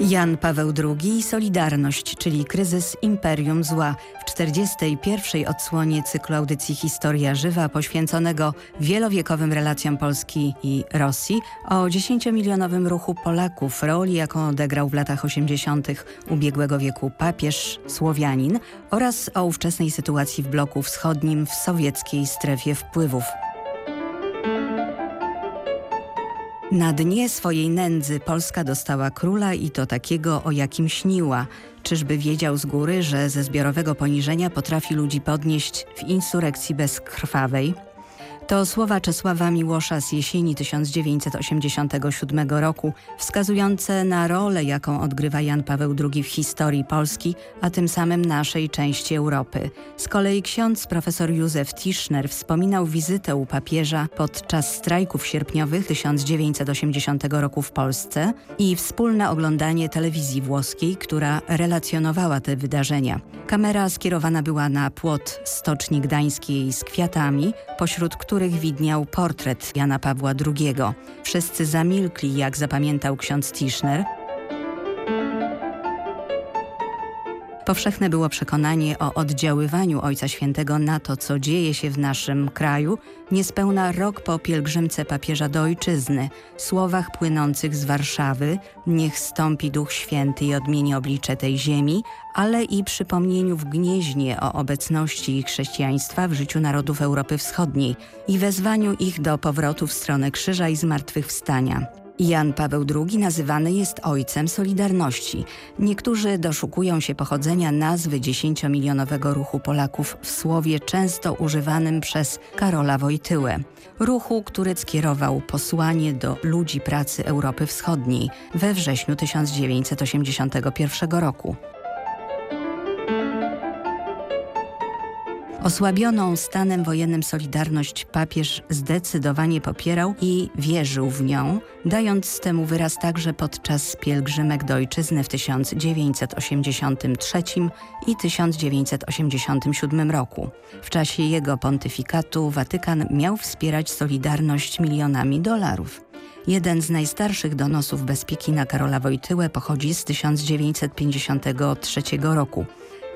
Jan Paweł II i Solidarność, czyli kryzys Imperium Zła w 41. odsłonie cyklu audycji Historia Żywa poświęconego wielowiekowym relacjom Polski i Rosji o 10-milionowym ruchu Polaków, roli jaką odegrał w latach 80. ubiegłego wieku papież Słowianin oraz o ówczesnej sytuacji w bloku wschodnim w sowieckiej strefie wpływów. Na dnie swojej nędzy Polska dostała króla i to takiego, o jakim śniła. Czyżby wiedział z góry, że ze zbiorowego poniżenia potrafi ludzi podnieść w insurekcji bezkrwawej? To słowa Czesława Miłosza z jesieni 1987 roku, wskazujące na rolę, jaką odgrywa Jan Paweł II w historii Polski, a tym samym naszej części Europy. Z kolei ksiądz profesor Józef Tischner wspominał wizytę u papieża podczas strajków sierpniowych 1980 roku w Polsce i wspólne oglądanie telewizji włoskiej, która relacjonowała te wydarzenia. Kamera skierowana była na płot Stoczni Gdańskiej z kwiatami, pośród których których widniał portret Jana Pawła II. Wszyscy zamilkli, jak zapamiętał ksiądz Tischner. Powszechne było przekonanie o oddziaływaniu Ojca Świętego na to, co dzieje się w naszym kraju, niespełna rok po pielgrzymce papieża do ojczyzny, słowach płynących z Warszawy, niech stąpi Duch Święty i odmieni oblicze tej ziemi, ale i przypomnieniu w Gnieźnie o obecności chrześcijaństwa w życiu narodów Europy Wschodniej i wezwaniu ich do powrotu w stronę krzyża i zmartwychwstania. Jan Paweł II nazywany jest ojcem Solidarności. Niektórzy doszukują się pochodzenia nazwy dziesięciomilionowego ruchu Polaków w słowie często używanym przez Karola Wojtyłę. Ruchu, który skierował posłanie do ludzi pracy Europy Wschodniej we wrześniu 1981 roku. Osłabioną stanem wojennym Solidarność papież zdecydowanie popierał i wierzył w nią, dając temu wyraz także podczas pielgrzymek do ojczyzny w 1983 i 1987 roku. W czasie jego pontyfikatu Watykan miał wspierać Solidarność milionami dolarów. Jeden z najstarszych donosów bezpieki na Karola Wojtyłę pochodzi z 1953 roku.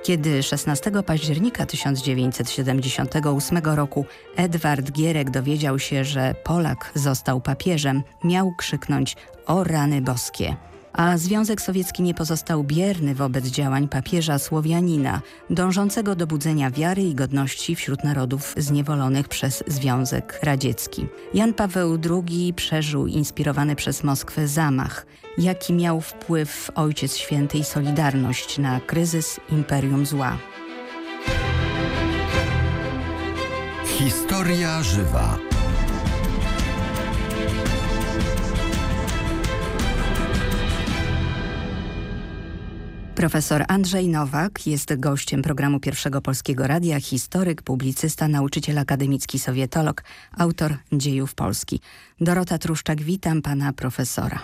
Kiedy 16 października 1978 roku Edward Gierek dowiedział się, że Polak został papieżem, miał krzyknąć o rany boskie a Związek Sowiecki nie pozostał bierny wobec działań papieża Słowianina, dążącego do budzenia wiary i godności wśród narodów zniewolonych przez Związek Radziecki. Jan Paweł II przeżył inspirowany przez Moskwę zamach, jaki miał wpływ Ojciec Święty i Solidarność na kryzys Imperium Zła. Historia żywa. Profesor Andrzej Nowak jest gościem programu Pierwszego Polskiego Radia, historyk, publicysta, nauczyciel akademicki, sowietolog, autor dziejów Polski. Dorota Truszczak, witam pana profesora.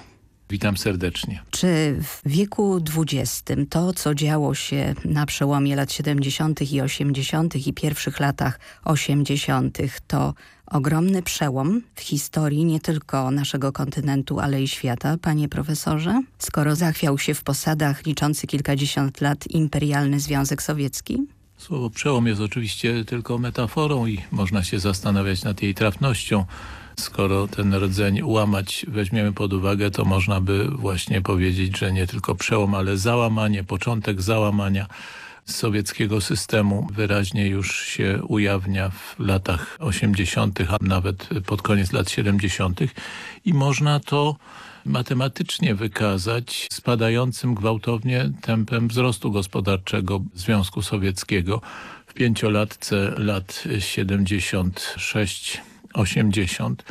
Witam serdecznie. Czy w wieku XX to, co działo się na przełomie lat 70. i 80. i pierwszych latach 80. to ogromny przełom w historii nie tylko naszego kontynentu, ale i świata, panie profesorze? Skoro zachwiał się w posadach liczący kilkadziesiąt lat imperialny Związek Sowiecki? Słowo przełom jest oczywiście tylko metaforą i można się zastanawiać nad jej trafnością. Skoro ten rdzeń łamać weźmiemy pod uwagę, to można by właśnie powiedzieć, że nie tylko przełom, ale załamanie, początek załamania sowieckiego systemu wyraźnie już się ujawnia w latach 80., a nawet pod koniec lat 70. i można to matematycznie wykazać spadającym gwałtownie tempem wzrostu gospodarczego Związku Sowieckiego w pięciolatce lat 76 80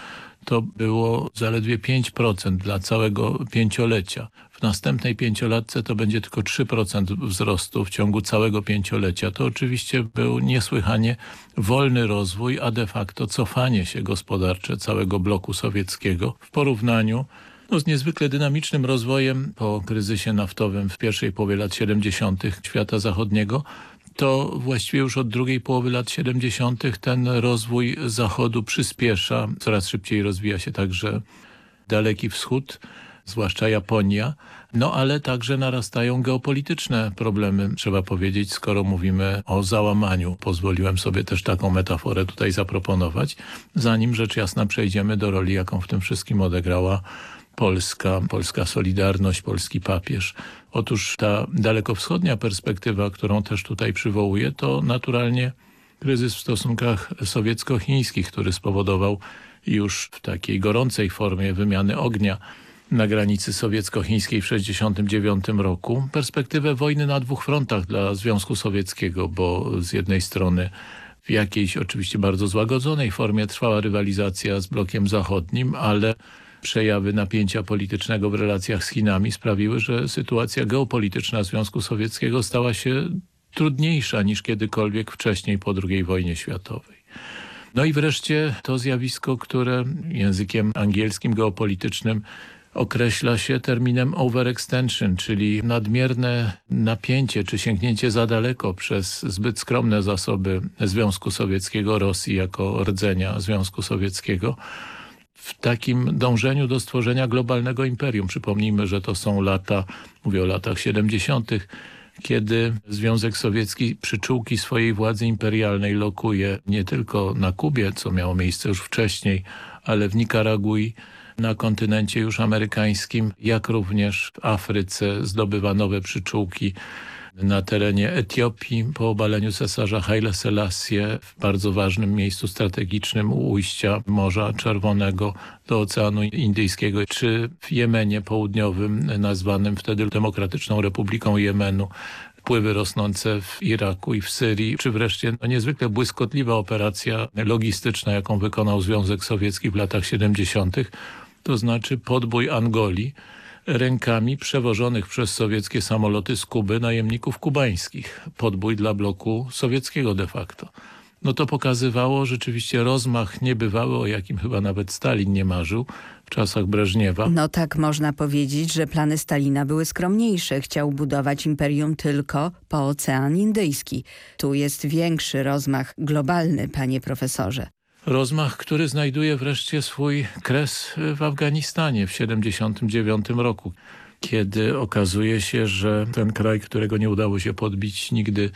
to było zaledwie 5% dla całego pięciolecia. W następnej pięciolatce to będzie tylko 3% wzrostu w ciągu całego pięciolecia. To oczywiście był niesłychanie wolny rozwój, a de facto cofanie się gospodarcze całego bloku sowieckiego w porównaniu no, z niezwykle dynamicznym rozwojem po kryzysie naftowym w pierwszej połowie lat 70. świata zachodniego, to właściwie już od drugiej połowy lat 70. ten rozwój Zachodu przyspiesza. Coraz szybciej rozwija się także Daleki Wschód. zwłaszcza Japonia, no ale także narastają geopolityczne problemy, trzeba powiedzieć, skoro mówimy o załamaniu. Pozwoliłem sobie też taką metaforę tutaj zaproponować, zanim rzecz jasna przejdziemy do roli, jaką w tym wszystkim odegrała Polska, polska Solidarność, polski papież. Otóż ta dalekowschodnia perspektywa, którą też tutaj przywołuję, to naturalnie kryzys w stosunkach sowiecko-chińskich, który spowodował już w takiej gorącej formie wymiany ognia na granicy sowiecko-chińskiej w 1969 roku. Perspektywę wojny na dwóch frontach dla Związku Sowieckiego, bo z jednej strony w jakiejś oczywiście bardzo złagodzonej formie trwała rywalizacja z blokiem zachodnim, ale przejawy napięcia politycznego w relacjach z Chinami sprawiły, że sytuacja geopolityczna Związku Sowieckiego stała się trudniejsza niż kiedykolwiek wcześniej po II wojnie światowej. No i wreszcie to zjawisko, które językiem angielskim geopolitycznym określa się terminem overextension, czyli nadmierne napięcie czy sięgnięcie za daleko przez zbyt skromne zasoby Związku Sowieckiego, Rosji jako rdzenia Związku Sowieckiego w takim dążeniu do stworzenia globalnego imperium. Przypomnijmy, że to są lata, mówię o latach 70., kiedy Związek Sowiecki przyczółki swojej władzy imperialnej lokuje nie tylko na Kubie, co miało miejsce już wcześniej, ale w Nikaragui, na kontynencie już amerykańskim, jak również w Afryce zdobywa nowe przyczółki na terenie Etiopii po obaleniu cesarza Haile Selassie w bardzo ważnym miejscu strategicznym u ujścia Morza Czerwonego do Oceanu Indyjskiego, czy w Jemenie Południowym, nazwanym wtedy Demokratyczną Republiką Jemenu, wpływy rosnące w Iraku i w Syrii, czy wreszcie no, niezwykle błyskotliwa operacja logistyczna, jaką wykonał Związek Sowiecki w latach 70., to znaczy podbój Angolii, rękami przewożonych przez sowieckie samoloty z Kuby najemników kubańskich. Podbój dla bloku sowieckiego de facto. No to pokazywało rzeczywiście rozmach niebywały, o jakim chyba nawet Stalin nie marzył w czasach Breżniewa. No tak można powiedzieć, że plany Stalina były skromniejsze. Chciał budować imperium tylko po Ocean Indyjski. Tu jest większy rozmach globalny, panie profesorze. Rozmach, który znajduje wreszcie swój kres w Afganistanie w 1979 roku, kiedy okazuje się, że ten kraj, którego nie udało się podbić nigdy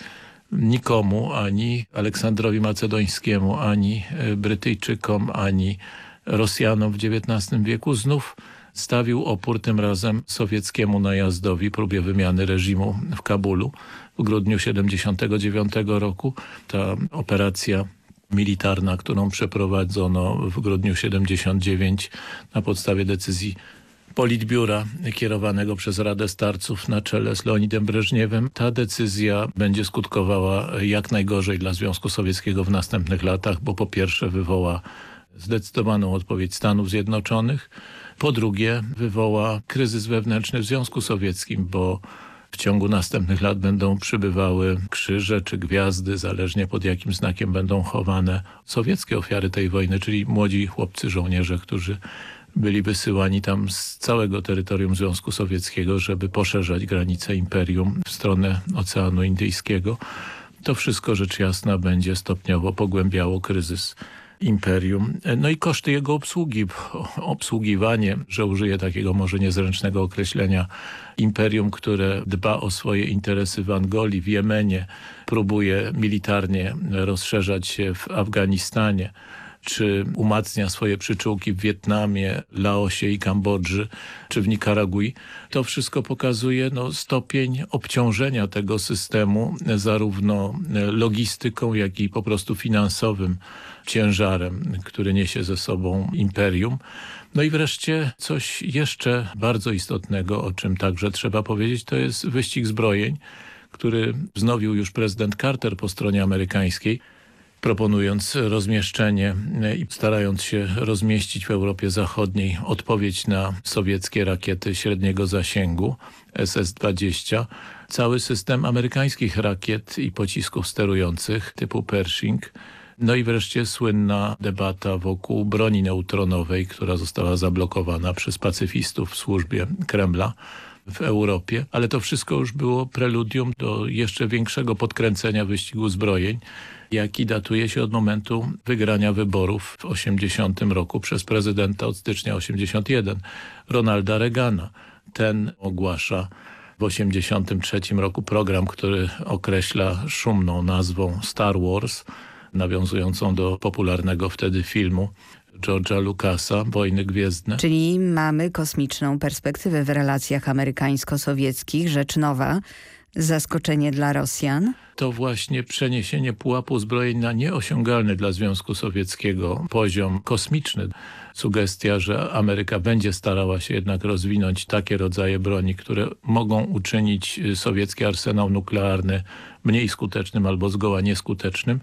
nikomu, ani Aleksandrowi Macedońskiemu, ani Brytyjczykom, ani Rosjanom w XIX wieku, znów stawił opór tym razem sowieckiemu najazdowi, próbie wymiany reżimu w Kabulu w grudniu 1979 roku. Ta operacja militarna, którą przeprowadzono w grudniu 79 na podstawie decyzji Politbiura kierowanego przez Radę Starców na czele z Leonidem Breżniewem. Ta decyzja będzie skutkowała jak najgorzej dla Związku Sowieckiego w następnych latach, bo po pierwsze wywoła zdecydowaną odpowiedź Stanów Zjednoczonych, po drugie wywoła kryzys wewnętrzny w Związku Sowieckim, bo ciągu następnych lat będą przybywały krzyże czy gwiazdy, zależnie pod jakim znakiem będą chowane sowieckie ofiary tej wojny, czyli młodzi chłopcy żołnierze, którzy byli wysyłani tam z całego terytorium Związku Sowieckiego, żeby poszerzać granice imperium w stronę Oceanu Indyjskiego. To wszystko rzecz jasna będzie stopniowo pogłębiało kryzys imperium. No i koszty jego obsługi, obsługiwanie, że użyję takiego może niezręcznego określenia, imperium, które dba o swoje interesy w Angolii, w Jemenie, próbuje militarnie rozszerzać się w Afganistanie, czy umacnia swoje przyczółki w Wietnamie, Laosie i Kambodży, czy w Nikaragui. To wszystko pokazuje no, stopień obciążenia tego systemu zarówno logistyką, jak i po prostu finansowym ciężarem, który niesie ze sobą imperium. No i wreszcie coś jeszcze bardzo istotnego, o czym także trzeba powiedzieć, to jest wyścig zbrojeń, który wznowił już prezydent Carter po stronie amerykańskiej, proponując rozmieszczenie i starając się rozmieścić w Europie Zachodniej odpowiedź na sowieckie rakiety średniego zasięgu SS-20, cały system amerykańskich rakiet i pocisków sterujących typu Pershing, no i wreszcie słynna debata wokół broni neutronowej, która została zablokowana przez pacyfistów w służbie Kremla. w Europie, ale to wszystko już było preludium do jeszcze większego podkręcenia wyścigu zbrojeń, jaki datuje się od momentu wygrania wyborów w 80 roku przez prezydenta od stycznia 81 Ronalda Reagana. Ten ogłasza w 1983 roku program, który określa szumną nazwą Star Wars, nawiązującą do popularnego wtedy filmu George'a Lucasa, Wojny Gwiezdne. Czyli mamy kosmiczną perspektywę w relacjach amerykańsko-sowieckich, rzecz nowa, zaskoczenie dla Rosjan. To właśnie przeniesienie pułapu zbrojeń na nieosiągalny dla Związku Sowieckiego poziom kosmiczny. Sugestia, że Ameryka będzie starała się jednak rozwinąć takie rodzaje broni, które mogą uczynić sowiecki arsenał nuklearny mniej skutecznym albo zgoła nieskutecznym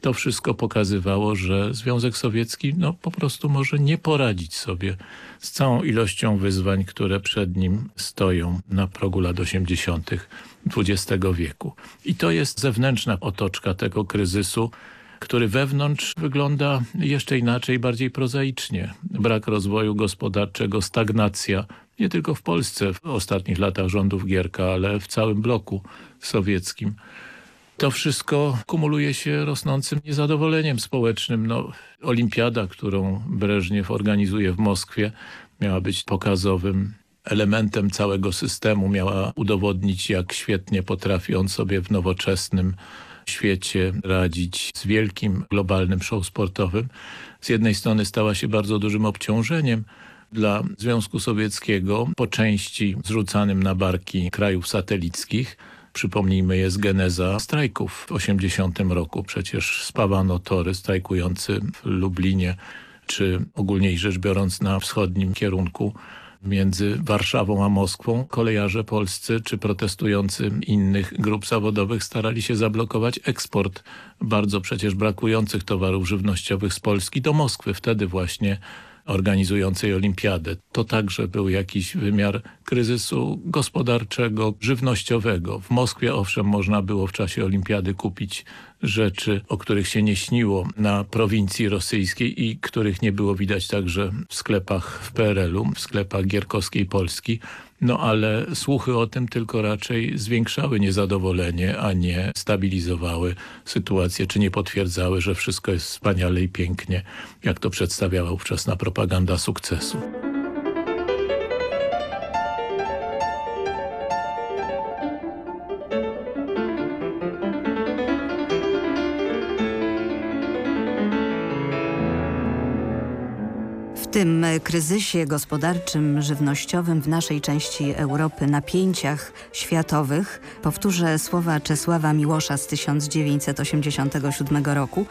to wszystko pokazywało, że Związek Sowiecki no, po prostu może nie poradzić sobie z całą ilością wyzwań, które przed nim stoją na progu lat 80. XX wieku. I to jest zewnętrzna otoczka tego kryzysu, który wewnątrz wygląda jeszcze inaczej, bardziej prozaicznie. Brak rozwoju gospodarczego, stagnacja, nie tylko w Polsce w ostatnich latach rządów Gierka, ale w całym bloku sowieckim. To wszystko kumuluje się rosnącym niezadowoleniem społecznym. No, olimpiada, którą Breżniew organizuje w Moskwie, miała być pokazowym elementem całego systemu. Miała udowodnić, jak świetnie potrafi on sobie w nowoczesnym świecie radzić z wielkim globalnym show sportowym. Z jednej strony stała się bardzo dużym obciążeniem dla Związku Sowieckiego, po części zrzucanym na barki krajów satelickich, Przypomnijmy, jest geneza strajków w 80 roku. Przecież spawano tory strajkujący w Lublinie, czy ogólniej rzecz biorąc na wschodnim kierunku między Warszawą a Moskwą. Kolejarze polscy czy protestujący innych grup zawodowych starali się zablokować eksport bardzo przecież brakujących towarów żywnościowych z Polski do Moskwy. Wtedy właśnie organizującej olimpiadę. To także był jakiś wymiar kryzysu gospodarczego, żywnościowego. W Moskwie owszem można było w czasie olimpiady kupić rzeczy, o których się nie śniło na prowincji rosyjskiej i których nie było widać także w sklepach w PRL-u, w sklepach gierkowskiej Polski. No ale słuchy o tym tylko raczej zwiększały niezadowolenie, a nie stabilizowały sytuację, czy nie potwierdzały, że wszystko jest wspaniale i pięknie, jak to przedstawiała ówczesna propaganda sukcesu. Tym kryzysie gospodarczym, żywnościowym w naszej części Europy, napięciach światowych, powtórzę słowa Czesława Miłosza z 1987 roku.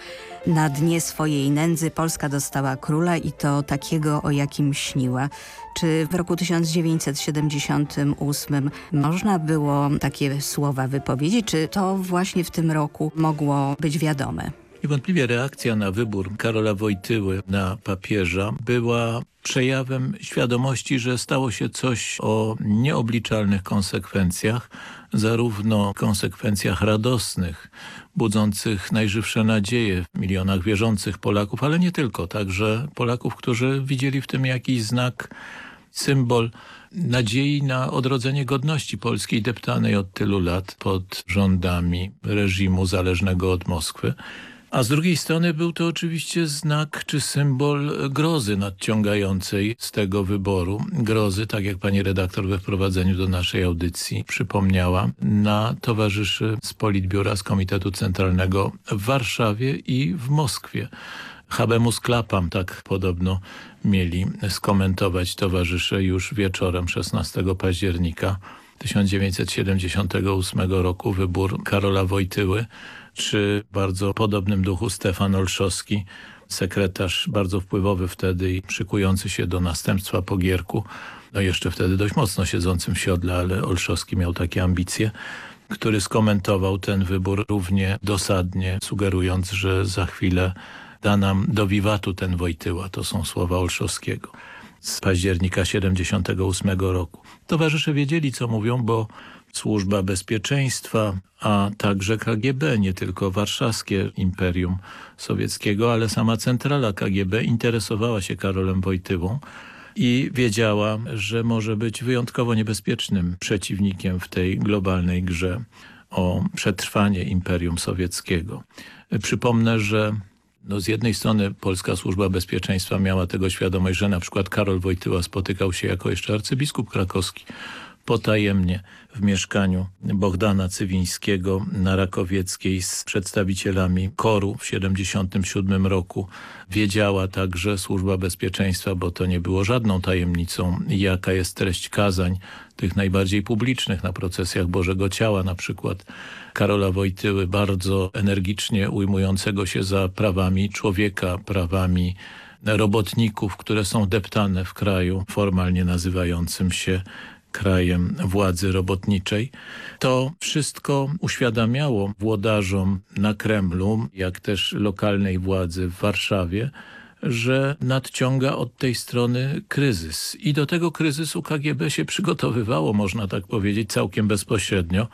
Na dnie swojej nędzy Polska dostała króla i to takiego, o jakim śniła. Czy w roku 1978 można było takie słowa wypowiedzieć? Czy to właśnie w tym roku mogło być wiadome? Niewątpliwie reakcja na wybór Karola Wojtyły na papieża była przejawem świadomości, że stało się coś o nieobliczalnych konsekwencjach, zarówno konsekwencjach radosnych, budzących najżywsze nadzieje w milionach wierzących Polaków, ale nie tylko, także Polaków, którzy widzieli w tym jakiś znak, symbol nadziei na odrodzenie godności polskiej deptanej od tylu lat pod rządami reżimu zależnego od Moskwy. A z drugiej strony był to oczywiście znak czy symbol grozy nadciągającej z tego wyboru. Grozy, tak jak pani redaktor we wprowadzeniu do naszej audycji przypomniała, na towarzyszy z Politbiura, z Komitetu Centralnego w Warszawie i w Moskwie. Habemus klapam, tak podobno mieli skomentować towarzysze już wieczorem 16 października 1978 roku wybór Karola Wojtyły czy bardzo podobnym duchu Stefan Olszowski, sekretarz bardzo wpływowy wtedy i szykujący się do następstwa po Gierku, no jeszcze wtedy dość mocno siedzącym w siodle, ale Olszowski miał takie ambicje, który skomentował ten wybór równie dosadnie, sugerując, że za chwilę da nam do wiwatu ten Wojtyła. To są słowa Olszowskiego z października 78 roku. Towarzysze wiedzieli, co mówią, bo Służba Bezpieczeństwa, a także KGB, nie tylko warszawskie Imperium Sowieckiego, ale sama centrala KGB interesowała się Karolem Wojtywą i wiedziała, że może być wyjątkowo niebezpiecznym przeciwnikiem w tej globalnej grze o przetrwanie Imperium Sowieckiego. Przypomnę, że no z jednej strony Polska Służba Bezpieczeństwa miała tego świadomość, że na przykład Karol Wojtyła spotykał się jako jeszcze arcybiskup krakowski potajemnie w mieszkaniu Bogdana Cywińskiego na Rakowieckiej z przedstawicielami koru w 77 roku. Wiedziała także Służba Bezpieczeństwa, bo to nie było żadną tajemnicą, jaka jest treść kazań tych najbardziej publicznych na procesjach Bożego Ciała, na przykład Karola Wojtyły, bardzo energicznie ujmującego się za prawami człowieka, prawami robotników, które są deptane w kraju formalnie nazywającym się krajem władzy robotniczej. To wszystko uświadamiało włodarzom na Kremlu, jak też lokalnej władzy w Warszawie, że nadciąga od tej strony kryzys. I do tego kryzysu KGB się przygotowywało, można tak powiedzieć, całkiem bezpośrednio.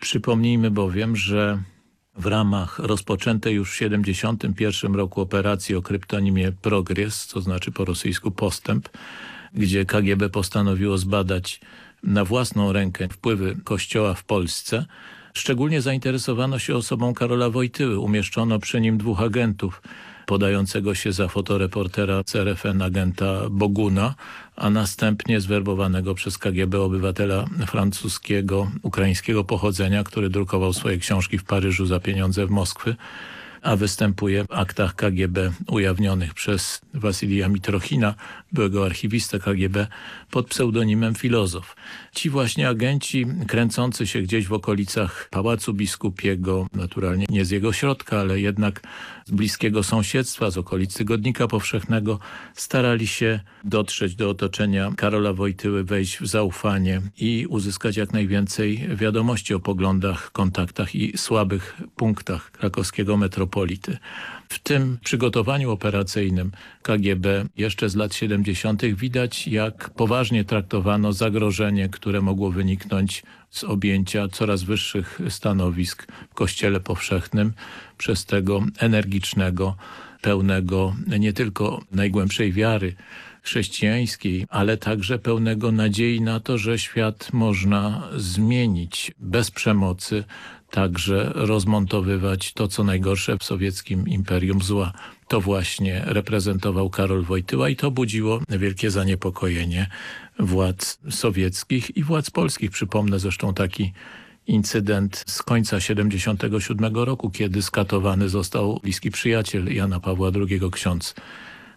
Przypomnijmy bowiem, że w ramach rozpoczętej już w 1971 roku operacji o kryptonimie Progres, to znaczy po rosyjsku postęp, gdzie KGB postanowiło zbadać na własną rękę wpływy Kościoła w Polsce, szczególnie zainteresowano się osobą Karola Wojtyły. Umieszczono przy nim dwóch agentów, podającego się za fotoreportera CRFN agenta Boguna, a następnie zwerbowanego przez KGB obywatela francuskiego, ukraińskiego pochodzenia, który drukował swoje książki w Paryżu za pieniądze w Moskwy a występuje w aktach KGB ujawnionych przez Wasilija Mitrochina, byłego archiwista KGB, pod pseudonimem Filozof. Ci właśnie agenci kręcący się gdzieś w okolicach Pałacu Biskupiego, naturalnie nie z jego środka, ale jednak z bliskiego sąsiedztwa, z okolic Tygodnika Powszechnego, starali się dotrzeć do otoczenia Karola Wojtyły, wejść w zaufanie i uzyskać jak najwięcej wiadomości o poglądach, kontaktach i słabych punktach krakowskiego metropolity. W tym przygotowaniu operacyjnym KGB jeszcze z lat 70. widać, jak poważnie traktowano zagrożenie, które mogło wyniknąć z objęcia coraz wyższych stanowisk w Kościele Powszechnym przez tego energicznego, pełnego nie tylko najgłębszej wiary chrześcijańskiej, ale także pełnego nadziei na to, że świat można zmienić bez przemocy, także rozmontowywać to, co najgorsze w sowieckim imperium zła. To właśnie reprezentował Karol Wojtyła i to budziło wielkie zaniepokojenie władz sowieckich i władz polskich. Przypomnę zresztą taki incydent z końca 77 roku, kiedy skatowany został bliski przyjaciel Jana Pawła II, ksiądz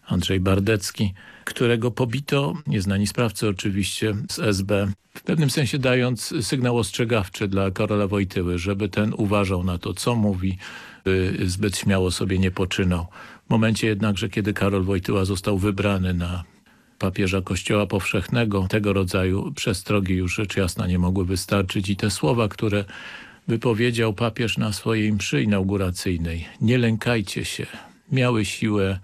Andrzej Bardecki, którego pobito, nieznani sprawcy oczywiście z SB, w pewnym sensie dając sygnał ostrzegawczy dla Karola Wojtyły, żeby ten uważał na to, co mówi, by zbyt śmiało sobie nie poczynał. W momencie jednakże, kiedy Karol Wojtyła został wybrany na papieża Kościoła Powszechnego, tego rodzaju przestrogi już rzecz jasna nie mogły wystarczyć. I te słowa, które wypowiedział papież na swojej mszy inauguracyjnej, nie lękajcie się, miały siłę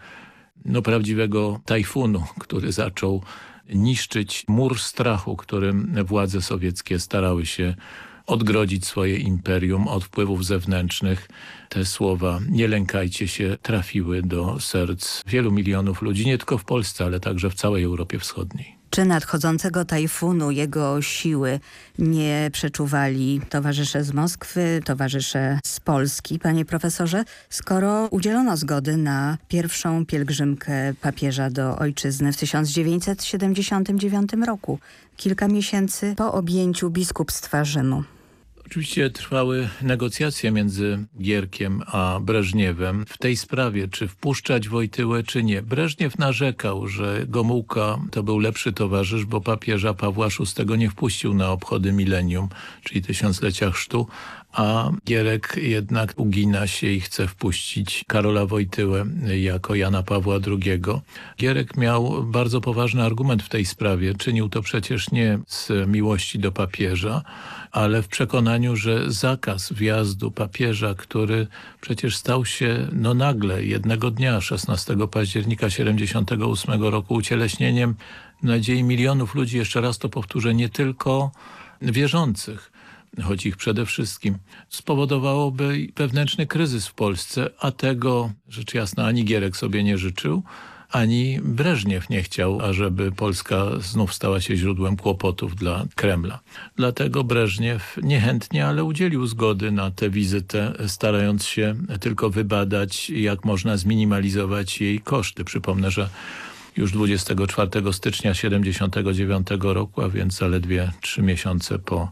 no, prawdziwego tajfunu, który zaczął niszczyć mur strachu, którym władze sowieckie starały się odgrodzić swoje imperium od wpływów zewnętrznych. Te słowa nie lękajcie się trafiły do serc wielu milionów ludzi, nie tylko w Polsce, ale także w całej Europie Wschodniej. Czy nadchodzącego tajfunu, jego siły nie przeczuwali towarzysze z Moskwy, towarzysze z Polski, panie profesorze, skoro udzielono zgody na pierwszą pielgrzymkę papieża do ojczyzny w 1979 roku, kilka miesięcy po objęciu biskupstwa Rzymu? Oczywiście trwały negocjacje między Gierkiem a Breżniewem w tej sprawie, czy wpuszczać Wojtyłę, czy nie. Breżniew narzekał, że Gomułka to był lepszy towarzysz, bo papieża Pawła VI nie wpuścił na obchody milenium, czyli tysiąclecia chrztu, a Gierek jednak ugina się i chce wpuścić Karola Wojtyłę jako Jana Pawła II. Gierek miał bardzo poważny argument w tej sprawie. Czynił to przecież nie z miłości do papieża, ale w przekonaniu, że zakaz wjazdu papieża, który przecież stał się no nagle jednego dnia, 16 października 78 roku ucieleśnieniem nadziei milionów ludzi, jeszcze raz to powtórzę, nie tylko wierzących, choć ich przede wszystkim, spowodowałoby wewnętrzny kryzys w Polsce, a tego rzecz jasna ani Gierek sobie nie życzył, ani Breżniew nie chciał, ażeby Polska znów stała się źródłem kłopotów dla Kremla. Dlatego Breżniew niechętnie, ale udzielił zgody na tę wizytę, starając się tylko wybadać, jak można zminimalizować jej koszty. Przypomnę, że już 24 stycznia 1979 roku, a więc zaledwie trzy miesiące po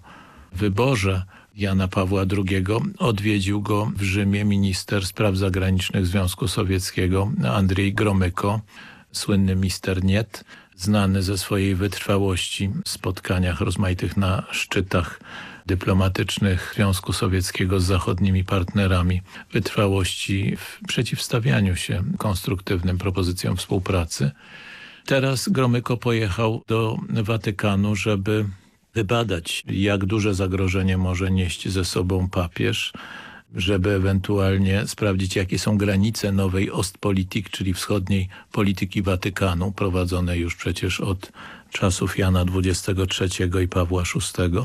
wyborze Jana Pawła II odwiedził go w Rzymie minister spraw zagranicznych Związku Sowieckiego Andrzej Gromyko, słynny mister Niet, znany ze swojej wytrwałości w spotkaniach rozmaitych na szczytach dyplomatycznych Związku Sowieckiego z zachodnimi partnerami, wytrwałości w przeciwstawianiu się konstruktywnym propozycjom współpracy. Teraz Gromyko pojechał do Watykanu, żeby wybadać, jak duże zagrożenie może nieść ze sobą papież, żeby ewentualnie sprawdzić, jakie są granice nowej Ostpolitik, czyli wschodniej polityki Watykanu, prowadzonej już przecież od czasów Jana XXIII i Pawła VI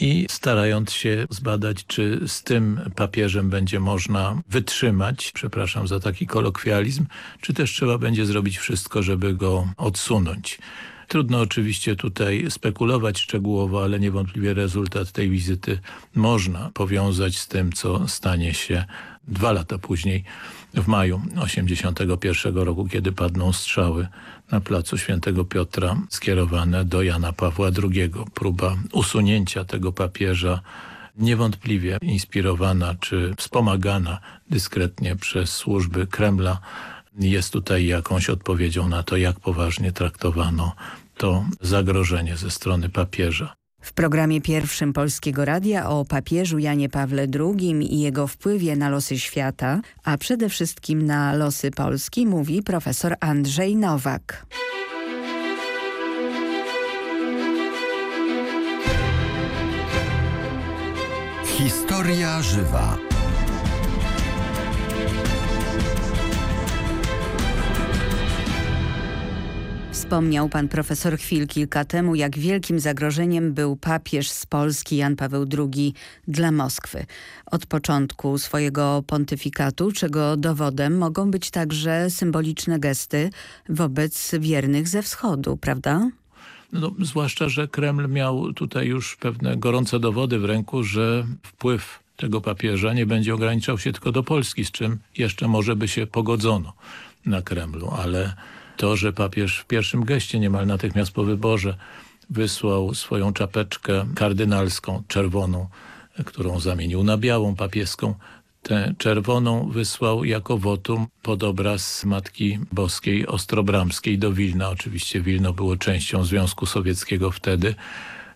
i starając się zbadać, czy z tym papieżem będzie można wytrzymać, przepraszam za taki kolokwializm, czy też trzeba będzie zrobić wszystko, żeby go odsunąć. Trudno oczywiście tutaj spekulować szczegółowo, ale niewątpliwie rezultat tej wizyty można powiązać z tym, co stanie się dwa lata później, w maju 1981 roku, kiedy padną strzały na placu Świętego Piotra skierowane do Jana Pawła II. Próba usunięcia tego papieża niewątpliwie inspirowana czy wspomagana dyskretnie przez służby Kremla jest tutaj jakąś odpowiedzią na to, jak poważnie traktowano to zagrożenie ze strony papieża. W programie pierwszym Polskiego Radia o papieżu Janie Pawle II i jego wpływie na losy świata, a przede wszystkim na losy Polski mówi profesor Andrzej Nowak. Historia żywa. Wspomniał pan profesor chwil kilka temu, jak wielkim zagrożeniem był papież z Polski Jan Paweł II dla Moskwy. Od początku swojego pontyfikatu, czego dowodem mogą być także symboliczne gesty wobec wiernych ze wschodu, prawda? No, zwłaszcza, że Kreml miał tutaj już pewne gorące dowody w ręku, że wpływ tego papieża nie będzie ograniczał się tylko do Polski, z czym jeszcze może by się pogodzono na Kremlu, ale to, że papież w pierwszym geście niemal natychmiast po wyborze wysłał swoją czapeczkę kardynalską, czerwoną, którą zamienił na białą papieską, tę czerwoną wysłał jako wotum pod obraz Matki Boskiej Ostrobramskiej do Wilna. Oczywiście Wilno było częścią Związku Sowieckiego wtedy,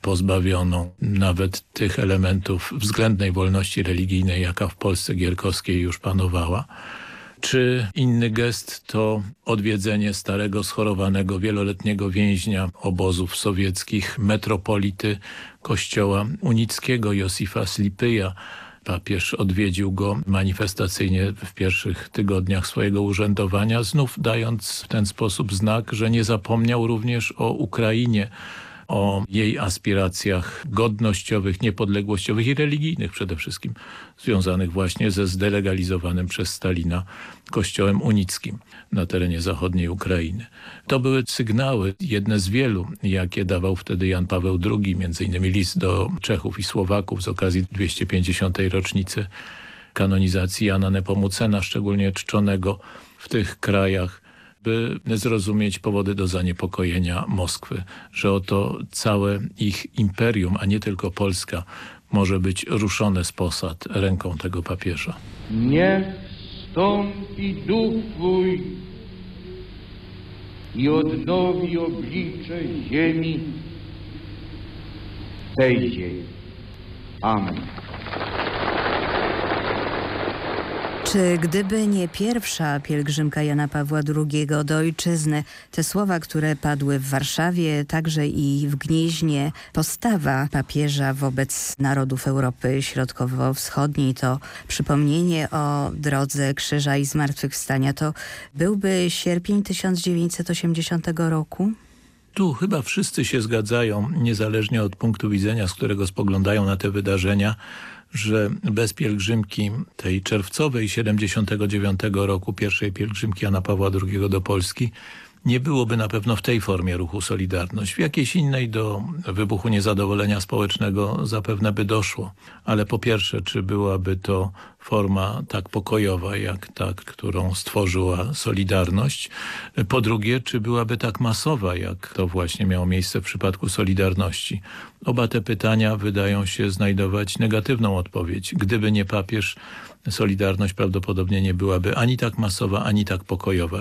pozbawioną nawet tych elementów względnej wolności religijnej, jaka w Polsce Gierkowskiej już panowała czy inny gest to odwiedzenie starego, schorowanego, wieloletniego więźnia obozów sowieckich, metropolity kościoła unickiego Josifa Slipyja. Papież odwiedził go manifestacyjnie w pierwszych tygodniach swojego urzędowania, znów dając w ten sposób znak, że nie zapomniał również o Ukrainie, o jej aspiracjach godnościowych, niepodległościowych i religijnych przede wszystkim, związanych właśnie ze zdelegalizowanym przez Stalina kościołem unickim na terenie zachodniej Ukrainy. To były sygnały, jedne z wielu, jakie dawał wtedy Jan Paweł II, między innymi list do Czechów i Słowaków z okazji 250. rocznicy kanonizacji Jana Nepomucena, szczególnie czczonego w tych krajach by zrozumieć powody do zaniepokojenia Moskwy, że oto całe ich imperium, a nie tylko Polska, może być ruszone z posad ręką tego papieża. Niech stąpi duch Twój i odnowi oblicze ziemi tej ziemi. Amen. Czy gdyby nie pierwsza pielgrzymka Jana Pawła II do ojczyzny, te słowa, które padły w Warszawie, także i w Gnieźnie, postawa papieża wobec narodów Europy Środkowo-Wschodniej, to przypomnienie o drodze krzyża i zmartwychwstania, to byłby sierpień 1980 roku? Tu chyba wszyscy się zgadzają, niezależnie od punktu widzenia, z którego spoglądają na te wydarzenia, że bez pielgrzymki tej czerwcowej 79 roku, pierwszej pielgrzymki Jana Pawła II do Polski, nie byłoby na pewno w tej formie ruchu Solidarność. W jakiejś innej do wybuchu niezadowolenia społecznego zapewne by doszło. Ale po pierwsze, czy byłaby to forma tak pokojowa, jak ta, którą stworzyła Solidarność? Po drugie, czy byłaby tak masowa, jak to właśnie miało miejsce w przypadku Solidarności? Oba te pytania wydają się znajdować negatywną odpowiedź. Gdyby nie papież, Solidarność prawdopodobnie nie byłaby ani tak masowa, ani tak pokojowa.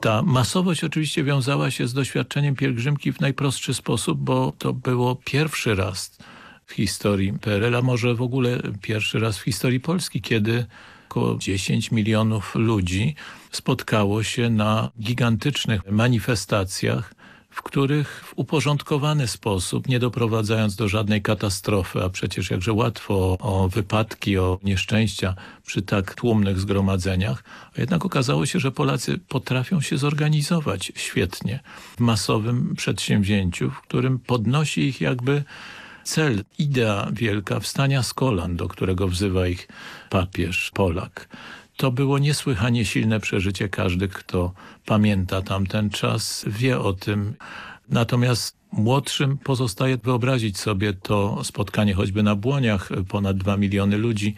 Ta masowość oczywiście wiązała się z doświadczeniem pielgrzymki w najprostszy sposób, bo to było pierwszy raz w historii PRL, a może w ogóle pierwszy raz w historii Polski, kiedy około 10 milionów ludzi spotkało się na gigantycznych manifestacjach w których w uporządkowany sposób, nie doprowadzając do żadnej katastrofy, a przecież jakże łatwo o wypadki, o nieszczęścia przy tak tłumnych zgromadzeniach, a jednak okazało się, że Polacy potrafią się zorganizować świetnie w masowym przedsięwzięciu, w którym podnosi ich jakby cel, idea wielka wstania z kolan, do którego wzywa ich papież Polak. To było niesłychanie silne przeżycie. Każdy, kto pamięta tamten czas, wie o tym. Natomiast młodszym pozostaje wyobrazić sobie to spotkanie choćby na Błoniach, ponad dwa miliony ludzi,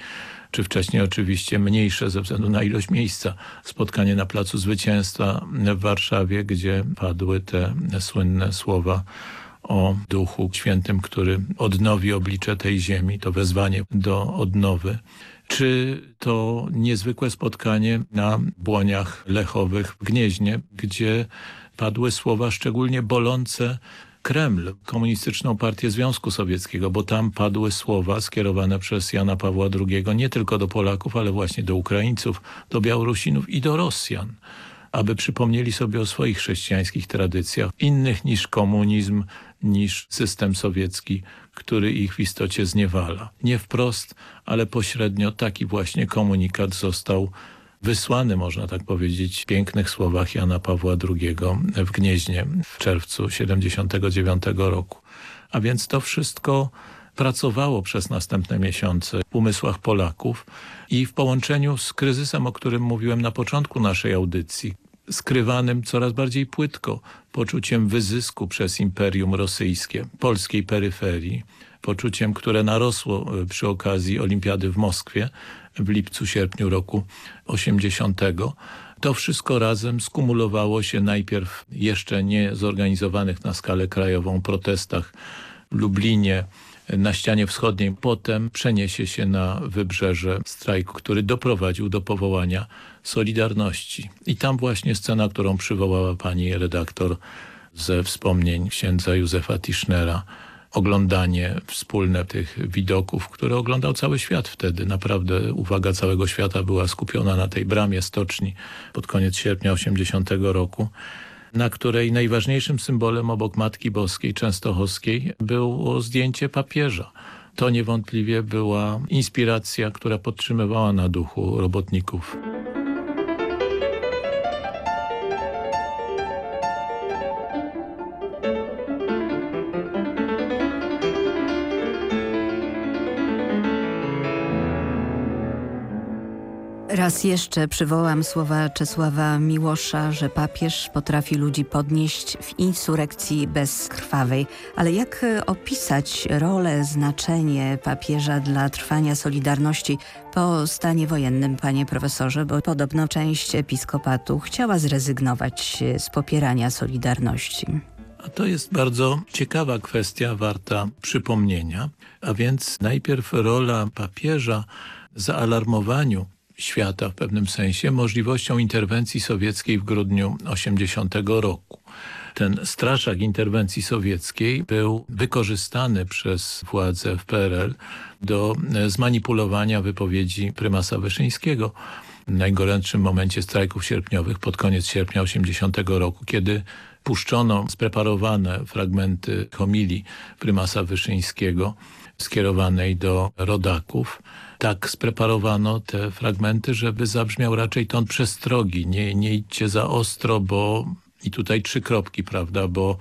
czy wcześniej oczywiście mniejsze ze względu na ilość miejsca. Spotkanie na Placu Zwycięstwa w Warszawie, gdzie padły te słynne słowa o Duchu Świętym, który odnowi oblicze tej ziemi, to wezwanie do odnowy czy to niezwykłe spotkanie na błoniach lechowych w Gnieźnie, gdzie padły słowa szczególnie bolące Kreml, komunistyczną partię Związku Sowieckiego, bo tam padły słowa skierowane przez Jana Pawła II nie tylko do Polaków, ale właśnie do Ukraińców, do Białorusinów i do Rosjan, aby przypomnieli sobie o swoich chrześcijańskich tradycjach, innych niż komunizm, niż system sowiecki, który ich w istocie zniewala. Nie wprost, ale pośrednio taki właśnie komunikat został wysłany, można tak powiedzieć, w pięknych słowach Jana Pawła II w Gnieźnie w czerwcu 79 roku. A więc to wszystko pracowało przez następne miesiące w umysłach Polaków i w połączeniu z kryzysem, o którym mówiłem na początku naszej audycji, skrywanym coraz bardziej płytko poczuciem wyzysku przez Imperium Rosyjskie, polskiej peryferii, poczuciem, które narosło e, przy okazji Olimpiady w Moskwie w lipcu-sierpniu roku 80. To wszystko razem skumulowało się najpierw jeszcze nie zorganizowanych na skalę krajową protestach w Lublinie, na ścianie wschodniej. Potem przeniesie się na wybrzeże strajku, który doprowadził do powołania Solidarności. I tam właśnie scena, którą przywołała pani redaktor ze wspomnień księdza Józefa Tischnera, oglądanie wspólne tych widoków, które oglądał cały świat wtedy. Naprawdę uwaga całego świata była skupiona na tej bramie stoczni pod koniec sierpnia 80 roku na której najważniejszym symbolem obok Matki Boskiej Częstochowskiej było zdjęcie papieża. To niewątpliwie była inspiracja, która podtrzymywała na duchu robotników. Raz jeszcze przywołam słowa Czesława Miłosza, że papież potrafi ludzi podnieść w insurekcji bezkrwawej. Ale jak opisać rolę, znaczenie papieża dla trwania Solidarności po stanie wojennym, panie profesorze? Bo podobno część episkopatu chciała zrezygnować z popierania Solidarności. A to jest bardzo ciekawa kwestia, warta przypomnienia. A więc najpierw rola papieża w zaalarmowaniu świata w pewnym sensie możliwością interwencji sowieckiej w grudniu 80 roku. Ten straszak interwencji sowieckiej był wykorzystany przez władze w PRL do zmanipulowania wypowiedzi prymasa Wyszyńskiego w najgorętszym momencie strajków sierpniowych pod koniec sierpnia 80 roku, kiedy puszczono spreparowane fragmenty homilii prymasa Wyszyńskiego skierowanej do rodaków tak spreparowano te fragmenty, żeby zabrzmiał raczej ton przestrogi. Nie, nie idźcie za ostro, bo i tutaj trzy kropki, prawda, bo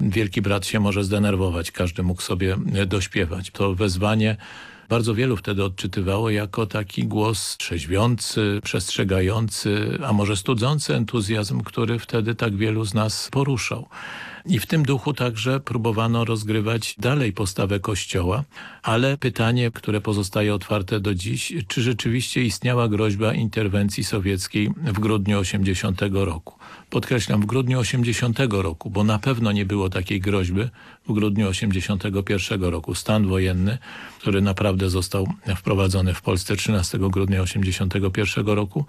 wielki brat się może zdenerwować, każdy mógł sobie dośpiewać. To wezwanie bardzo wielu wtedy odczytywało jako taki głos trzeźwiący, przestrzegający, a może studzący entuzjazm, który wtedy tak wielu z nas poruszał. I w tym duchu także próbowano rozgrywać dalej postawę Kościoła, ale pytanie, które pozostaje otwarte do dziś, czy rzeczywiście istniała groźba interwencji sowieckiej w grudniu 80 roku. Podkreślam, w grudniu 80 roku, bo na pewno nie było takiej groźby w grudniu 81 roku. Stan wojenny, który naprawdę został wprowadzony w Polsce 13 grudnia 81 roku,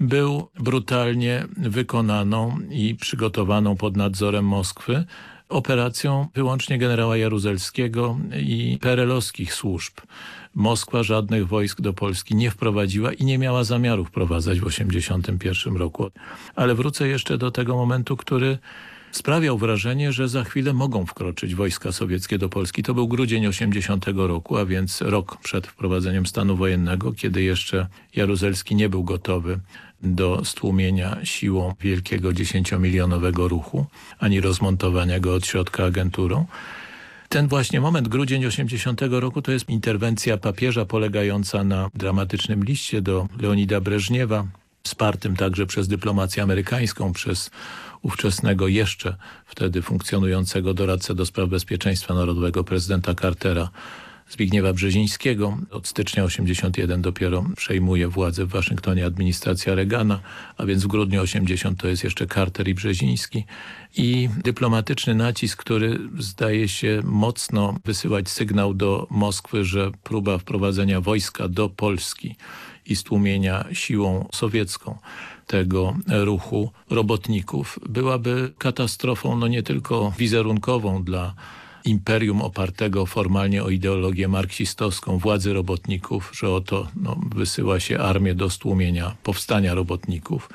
był brutalnie wykonaną i przygotowaną pod nadzorem Moskwy operacją wyłącznie generała Jaruzelskiego i perelowskich służb. Moskwa żadnych wojsk do Polski nie wprowadziła i nie miała zamiaru wprowadzać w 1981 roku. Ale wrócę jeszcze do tego momentu, który sprawiał wrażenie, że za chwilę mogą wkroczyć wojska sowieckie do Polski. To był grudzień 80 roku, a więc rok przed wprowadzeniem stanu wojennego, kiedy jeszcze Jaruzelski nie był gotowy do stłumienia siłą wielkiego dziesięciomilionowego ruchu, ani rozmontowania go od środka agenturą. Ten właśnie moment, grudzień 80 roku, to jest interwencja papieża polegająca na dramatycznym liście do Leonida Breżniewa, wspartym także przez dyplomację amerykańską, przez ówczesnego jeszcze wtedy funkcjonującego doradcę do spraw bezpieczeństwa narodowego prezydenta Cartera, Zbigniewa Brzezińskiego. Od stycznia 81 dopiero przejmuje władzę w Waszyngtonie administracja Reagana, a więc w grudniu 80 to jest jeszcze Carter i Brzeziński. I dyplomatyczny nacisk, który zdaje się mocno wysyłać sygnał do Moskwy, że próba wprowadzenia wojska do Polski i stłumienia siłą sowiecką tego ruchu robotników byłaby katastrofą no nie tylko wizerunkową dla imperium opartego formalnie o ideologię marksistowską władzy robotników, że oto no, wysyła się armię do stłumienia powstania robotników,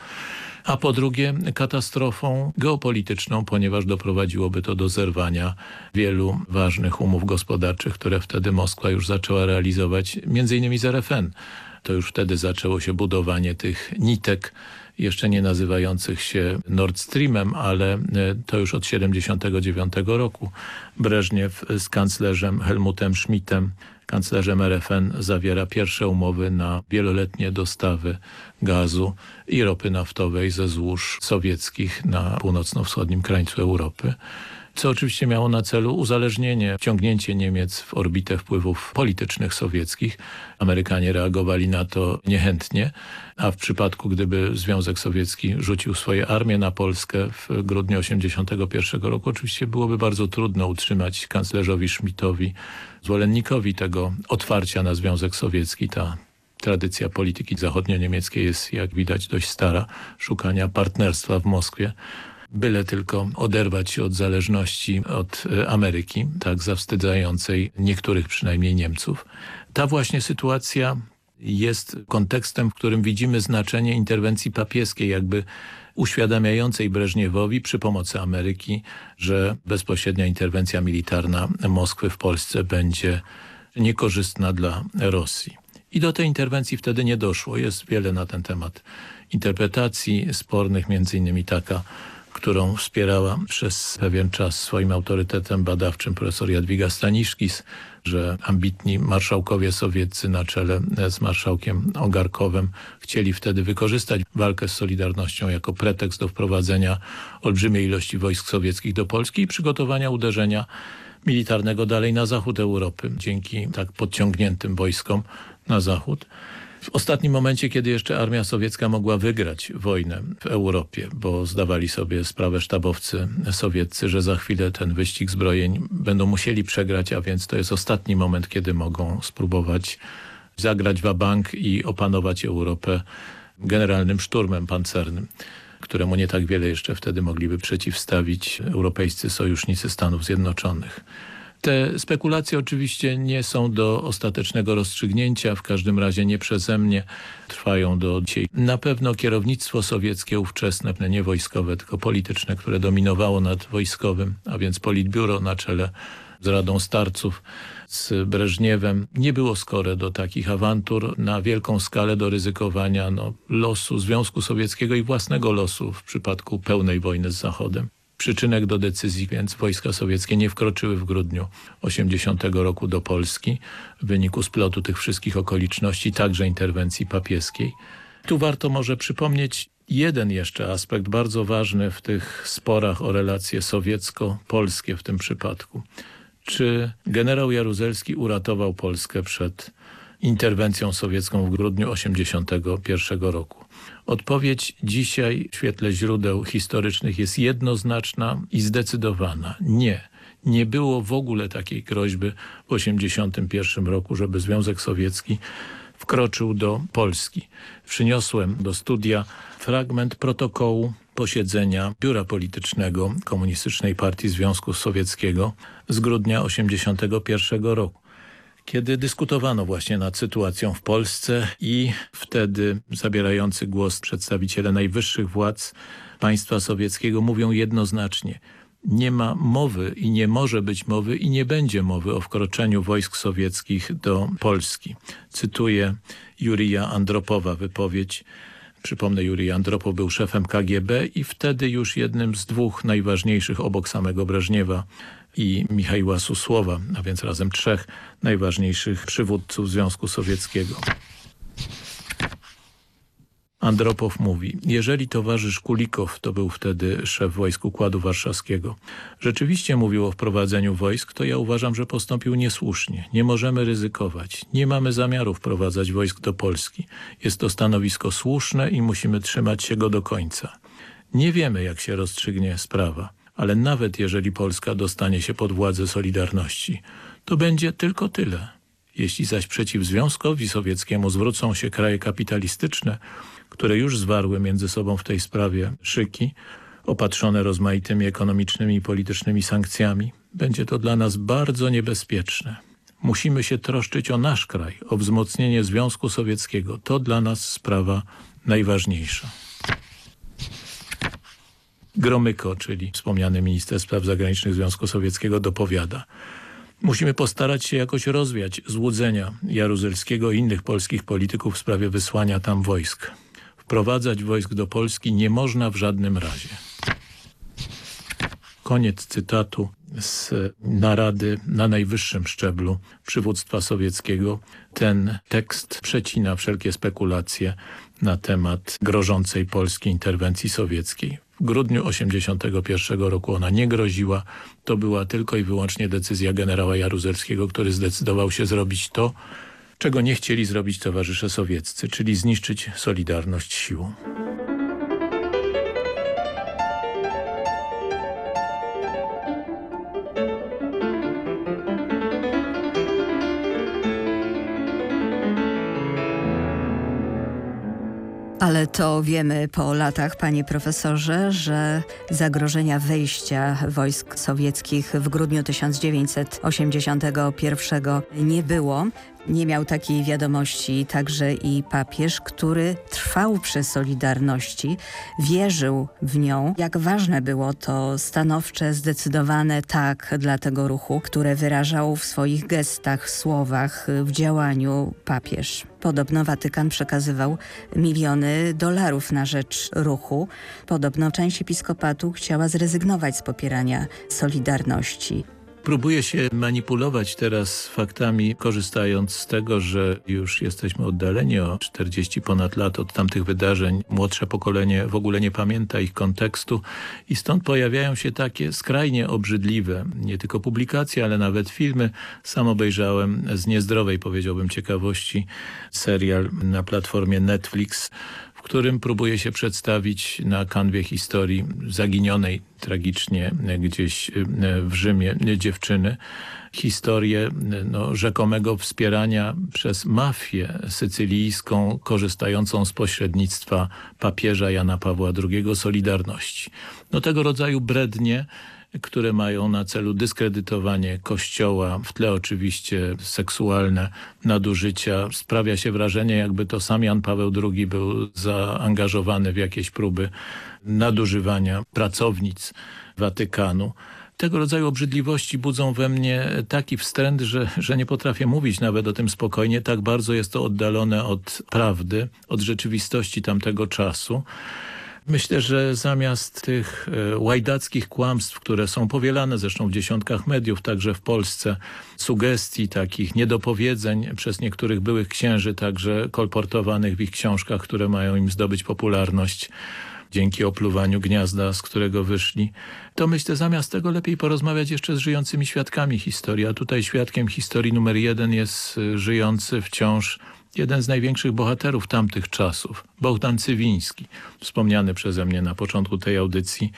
a po drugie katastrofą geopolityczną, ponieważ doprowadziłoby to do zerwania wielu ważnych umów gospodarczych, które wtedy Moskwa już zaczęła realizować, między innymi z RFN. To już wtedy zaczęło się budowanie tych nitek jeszcze nie nazywających się Nord Streamem, ale e, to już od 79 roku. Breżniew z kanclerzem Helmutem Schmidtem, kanclerzem RFN zawiera pierwsze umowy na wieloletnie dostawy gazu i ropy naftowej ze złóż sowieckich na północno-wschodnim krańcu Europy co oczywiście miało na celu uzależnienie, wciągnięcie Niemiec w orbitę wpływów politycznych sowieckich. Amerykanie reagowali na to niechętnie, a w przypadku, gdyby Związek Sowiecki rzucił swoje armie na Polskę w grudniu 1981 roku, oczywiście byłoby bardzo trudno utrzymać kanclerzowi Schmidtowi, zwolennikowi tego otwarcia na Związek Sowiecki. Ta tradycja polityki zachodnio-niemieckiej jest, jak widać, dość stara, szukania partnerstwa w Moskwie byle tylko oderwać się od zależności od e, Ameryki, tak zawstydzającej niektórych przynajmniej Niemców. Ta właśnie sytuacja jest kontekstem, w którym widzimy znaczenie interwencji papieskiej, jakby uświadamiającej Breżniewowi przy pomocy Ameryki, że bezpośrednia interwencja militarna Moskwy w Polsce będzie niekorzystna dla Rosji. I do tej interwencji wtedy nie doszło. Jest wiele na ten temat interpretacji spornych, między innymi taka, którą wspierała przez pewien czas swoim autorytetem badawczym profesor Jadwiga Staniszkis, że ambitni marszałkowie sowieccy na czele z marszałkiem Ogarkowem chcieli wtedy wykorzystać walkę z Solidarnością jako pretekst do wprowadzenia olbrzymiej ilości wojsk sowieckich do Polski i przygotowania uderzenia militarnego dalej na zachód Europy dzięki tak podciągniętym wojskom na zachód. W ostatnim momencie, kiedy jeszcze armia sowiecka mogła wygrać wojnę w Europie, bo zdawali sobie sprawę sztabowcy sowieccy, że za chwilę ten wyścig zbrojeń będą musieli przegrać, a więc to jest ostatni moment, kiedy mogą spróbować zagrać wabank i opanować Europę generalnym szturmem pancernym któremu nie tak wiele jeszcze wtedy mogliby przeciwstawić europejscy sojusznicy Stanów Zjednoczonych. Te spekulacje oczywiście nie są do ostatecznego rozstrzygnięcia, w każdym razie nie przeze mnie, trwają do dzisiaj. Na pewno kierownictwo sowieckie ówczesne, nie wojskowe, tylko polityczne, które dominowało nad wojskowym, a więc politbiuro na czele z Radą Starców, z Breżniewem, nie było skore do takich awantur na wielką skalę do ryzykowania no, losu Związku Sowieckiego i własnego losu w przypadku pełnej wojny z Zachodem. Przyczynek do decyzji, więc wojska sowieckie nie wkroczyły w grudniu 80 roku do Polski w wyniku splotu tych wszystkich okoliczności, także interwencji papieskiej. Tu warto może przypomnieć jeden jeszcze aspekt bardzo ważny w tych sporach o relacje sowiecko-polskie w tym przypadku. Czy generał Jaruzelski uratował Polskę przed interwencją sowiecką w grudniu 1981 roku? Odpowiedź dzisiaj w świetle źródeł historycznych jest jednoznaczna i zdecydowana. Nie. Nie było w ogóle takiej groźby w 1981 roku, żeby Związek Sowiecki wkroczył do Polski. Przyniosłem do studia fragment protokołu posiedzenia Biura Politycznego Komunistycznej Partii Związku Sowieckiego z grudnia 1981 roku kiedy dyskutowano właśnie nad sytuacją w Polsce i wtedy zabierający głos przedstawiciele najwyższych władz państwa sowieckiego mówią jednoznacznie nie ma mowy i nie może być mowy i nie będzie mowy o wkroczeniu wojsk sowieckich do Polski. Cytuję Jurija Andropowa wypowiedź. Przypomnę, Jurij Andropow był szefem KGB i wtedy już jednym z dwóch najważniejszych obok samego Breżniewa i Michaiła Susłowa, a więc razem trzech najważniejszych przywódców Związku Sowieckiego. Andropow mówi, jeżeli towarzysz Kulikow, to był wtedy szef wojsk Układu Warszawskiego, rzeczywiście mówił o wprowadzeniu wojsk, to ja uważam, że postąpił niesłusznie. Nie możemy ryzykować. Nie mamy zamiaru wprowadzać wojsk do Polski. Jest to stanowisko słuszne i musimy trzymać się go do końca. Nie wiemy, jak się rozstrzygnie sprawa, ale nawet jeżeli Polska dostanie się pod władzę Solidarności, to będzie tylko tyle. Jeśli zaś przeciw Związkowi Sowieckiemu zwrócą się kraje kapitalistyczne, które już zwarły między sobą w tej sprawie szyki, opatrzone rozmaitymi ekonomicznymi i politycznymi sankcjami, będzie to dla nas bardzo niebezpieczne. Musimy się troszczyć o nasz kraj, o wzmocnienie Związku Sowieckiego. To dla nas sprawa najważniejsza. Gromyko, czyli wspomniany minister spraw zagranicznych Związku Sowieckiego dopowiada. Musimy postarać się jakoś rozwiać złudzenia Jaruzelskiego i innych polskich polityków w sprawie wysłania tam wojsk. Wprowadzać wojsk do Polski nie można w żadnym razie. Koniec cytatu z narady na najwyższym szczeblu przywództwa sowieckiego. Ten tekst przecina wszelkie spekulacje na temat grożącej polskiej interwencji sowieckiej. W grudniu 1981 roku ona nie groziła. To była tylko i wyłącznie decyzja generała Jaruzelskiego, który zdecydował się zrobić to, czego nie chcieli zrobić towarzysze sowieccy, czyli zniszczyć Solidarność siłą. Ale to wiemy po latach, panie profesorze, że zagrożenia wejścia wojsk sowieckich w grudniu 1981 nie było. Nie miał takiej wiadomości także i papież, który trwał przy Solidarności, wierzył w nią. Jak ważne było to stanowcze, zdecydowane tak dla tego ruchu, które wyrażał w swoich gestach, słowach, w działaniu papież. Podobno Watykan przekazywał miliony dolarów na rzecz ruchu. Podobno część episkopatu chciała zrezygnować z popierania Solidarności. Próbuję się manipulować teraz faktami, korzystając z tego, że już jesteśmy oddaleni o 40 ponad lat od tamtych wydarzeń. Młodsze pokolenie w ogóle nie pamięta ich kontekstu i stąd pojawiają się takie skrajnie obrzydliwe, nie tylko publikacje, ale nawet filmy. Sam obejrzałem z niezdrowej, powiedziałbym, ciekawości serial na platformie Netflix którym próbuje się przedstawić na kanwie historii zaginionej tragicznie gdzieś e, w Rzymie dziewczyny historię no, rzekomego wspierania przez mafię sycylijską korzystającą z pośrednictwa papieża Jana Pawła II Solidarności. No tego rodzaju brednie które mają na celu dyskredytowanie kościoła, w tle oczywiście seksualne nadużycia. Sprawia się wrażenie, jakby to sam Jan Paweł II był zaangażowany w jakieś próby nadużywania pracownic Watykanu tego rodzaju obrzydliwości budzą we mnie taki wstręt, że, że nie potrafię mówić nawet o tym spokojnie. Tak bardzo jest to oddalone od prawdy, od rzeczywistości tamtego czasu. Myślę, że zamiast tych e, łajdackich kłamstw, które są powielane zresztą w dziesiątkach mediów, także w Polsce, sugestii, takich niedopowiedzeń przez niektórych byłych księży, także kolportowanych w ich książkach, które mają im zdobyć popularność, dzięki opluwaniu gniazda, z którego wyszli, to myślę zamiast tego lepiej porozmawiać jeszcze z żyjącymi świadkami historii. A tutaj świadkiem historii numer jeden jest y, żyjący wciąż jeden z największych bohaterów tamtych czasów, Bogdan Cywiński, wspomniany przeze mnie na początku tej audycji,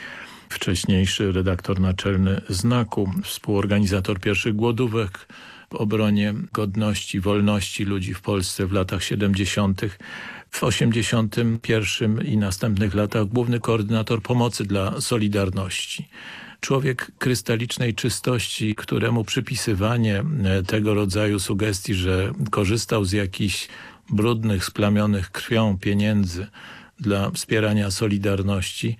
wcześniejszy redaktor naczelny Znaku, współorganizator pierwszych głodówek, w obronie godności, wolności ludzi w Polsce w latach 70. W 81 i następnych latach główny koordynator pomocy dla Solidarności. Człowiek krystalicznej czystości, któremu przypisywanie e, tego rodzaju sugestii, że korzystał z jakichś brudnych, splamionych krwią pieniędzy dla wspierania Solidarności,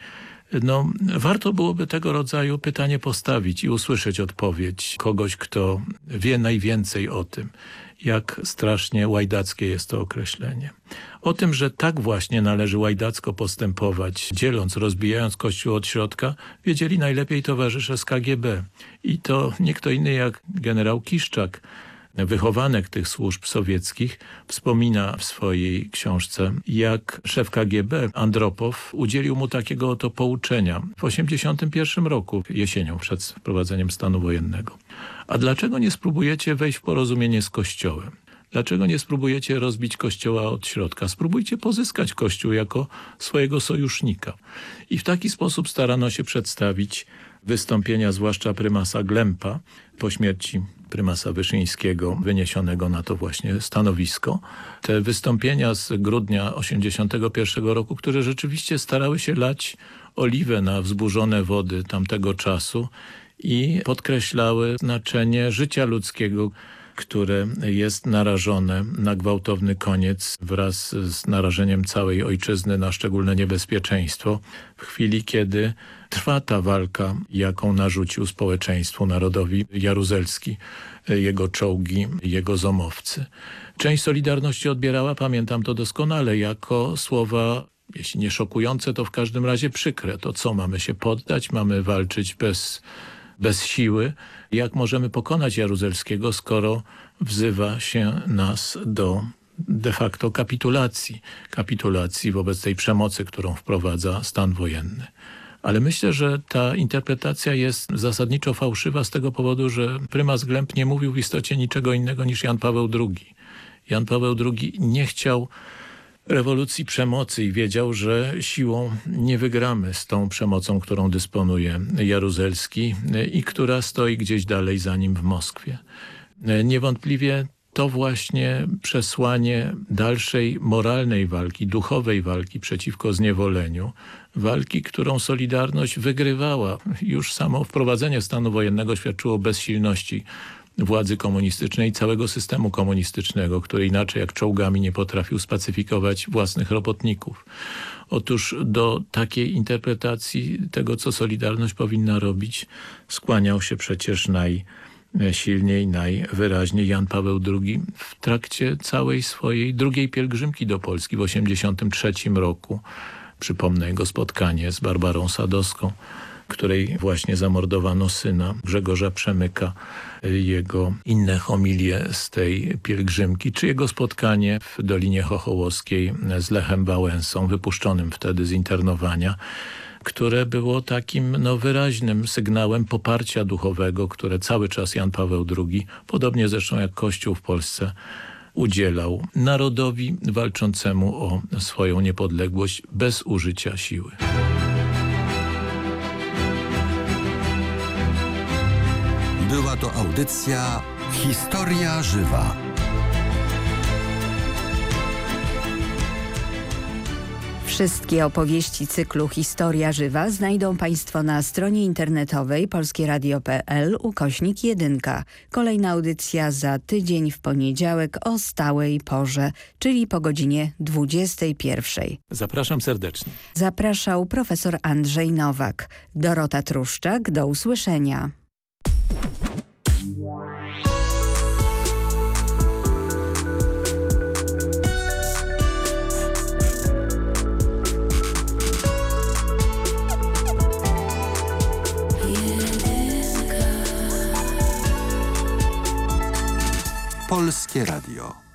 no, warto byłoby tego rodzaju pytanie postawić i usłyszeć odpowiedź kogoś, kto wie najwięcej o tym jak strasznie łajdackie jest to określenie. O tym, że tak właśnie należy łajdacko postępować, dzieląc, rozbijając Kościół od środka, wiedzieli najlepiej towarzysze z KGB. I to nie kto inny jak generał Kiszczak, wychowanek tych służb sowieckich, wspomina w swojej książce, jak szef KGB Andropow udzielił mu takiego oto pouczenia w 1981 roku, jesienią przed wprowadzeniem stanu wojennego. A dlaczego nie spróbujecie wejść w porozumienie z Kościołem? Dlaczego nie spróbujecie rozbić Kościoła od środka? Spróbujcie pozyskać Kościół jako swojego sojusznika. I w taki sposób starano się przedstawić wystąpienia zwłaszcza prymasa Glempa po śmierci prymasa Wyszyńskiego wyniesionego na to właśnie stanowisko. Te wystąpienia z grudnia 81 roku, które rzeczywiście starały się lać oliwę na wzburzone wody tamtego czasu i podkreślały znaczenie życia ludzkiego, które jest narażone na gwałtowny koniec wraz z narażeniem całej ojczyzny na szczególne niebezpieczeństwo w chwili, kiedy trwa ta walka, jaką narzucił społeczeństwu narodowi Jaruzelski, jego czołgi, jego zomowcy. Część Solidarności odbierała, pamiętam to doskonale, jako słowa jeśli nie szokujące, to w każdym razie przykre. To co, mamy się poddać, mamy walczyć bez bez siły. Jak możemy pokonać Jaruzelskiego, skoro wzywa się nas do de facto kapitulacji, kapitulacji wobec tej przemocy, którą wprowadza stan wojenny. Ale myślę, że ta interpretacja jest zasadniczo fałszywa z tego powodu, że prymas Glęb nie mówił w istocie niczego innego niż Jan Paweł II. Jan Paweł II nie chciał rewolucji przemocy i wiedział, że siłą nie wygramy z tą przemocą, którą dysponuje Jaruzelski i która stoi gdzieś dalej za nim w Moskwie. Niewątpliwie to właśnie przesłanie dalszej moralnej walki, duchowej walki przeciwko zniewoleniu, walki, którą Solidarność wygrywała. Już samo wprowadzenie stanu wojennego świadczyło bezsilności władzy komunistycznej i całego systemu komunistycznego, który inaczej jak czołgami nie potrafił spacyfikować własnych robotników. Otóż do takiej interpretacji tego, co Solidarność powinna robić, skłaniał się przecież najsilniej, najwyraźniej Jan Paweł II w trakcie całej swojej drugiej pielgrzymki do Polski w 1983 roku. Przypomnę jego spotkanie z Barbarą Sadowską, której właśnie zamordowano syna Grzegorza Przemyka, jego inne homilie z tej pielgrzymki, czy jego spotkanie w Dolinie Chochołowskiej z Lechem Wałęsą, wypuszczonym wtedy z internowania, które było takim no, wyraźnym sygnałem poparcia duchowego, które cały czas Jan Paweł II, podobnie zresztą jak Kościół w Polsce, udzielał narodowi walczącemu o swoją niepodległość bez użycia siły. Była to audycja Historia Żywa. Wszystkie opowieści cyklu Historia Żywa znajdą Państwo na stronie internetowej polskieradio.pl ukośnik 1. Kolejna audycja za tydzień w poniedziałek o stałej porze, czyli po godzinie 21. Zapraszam serdecznie. Zapraszał profesor Andrzej Nowak. Dorota Truszczak, do usłyszenia. Polskie Radio.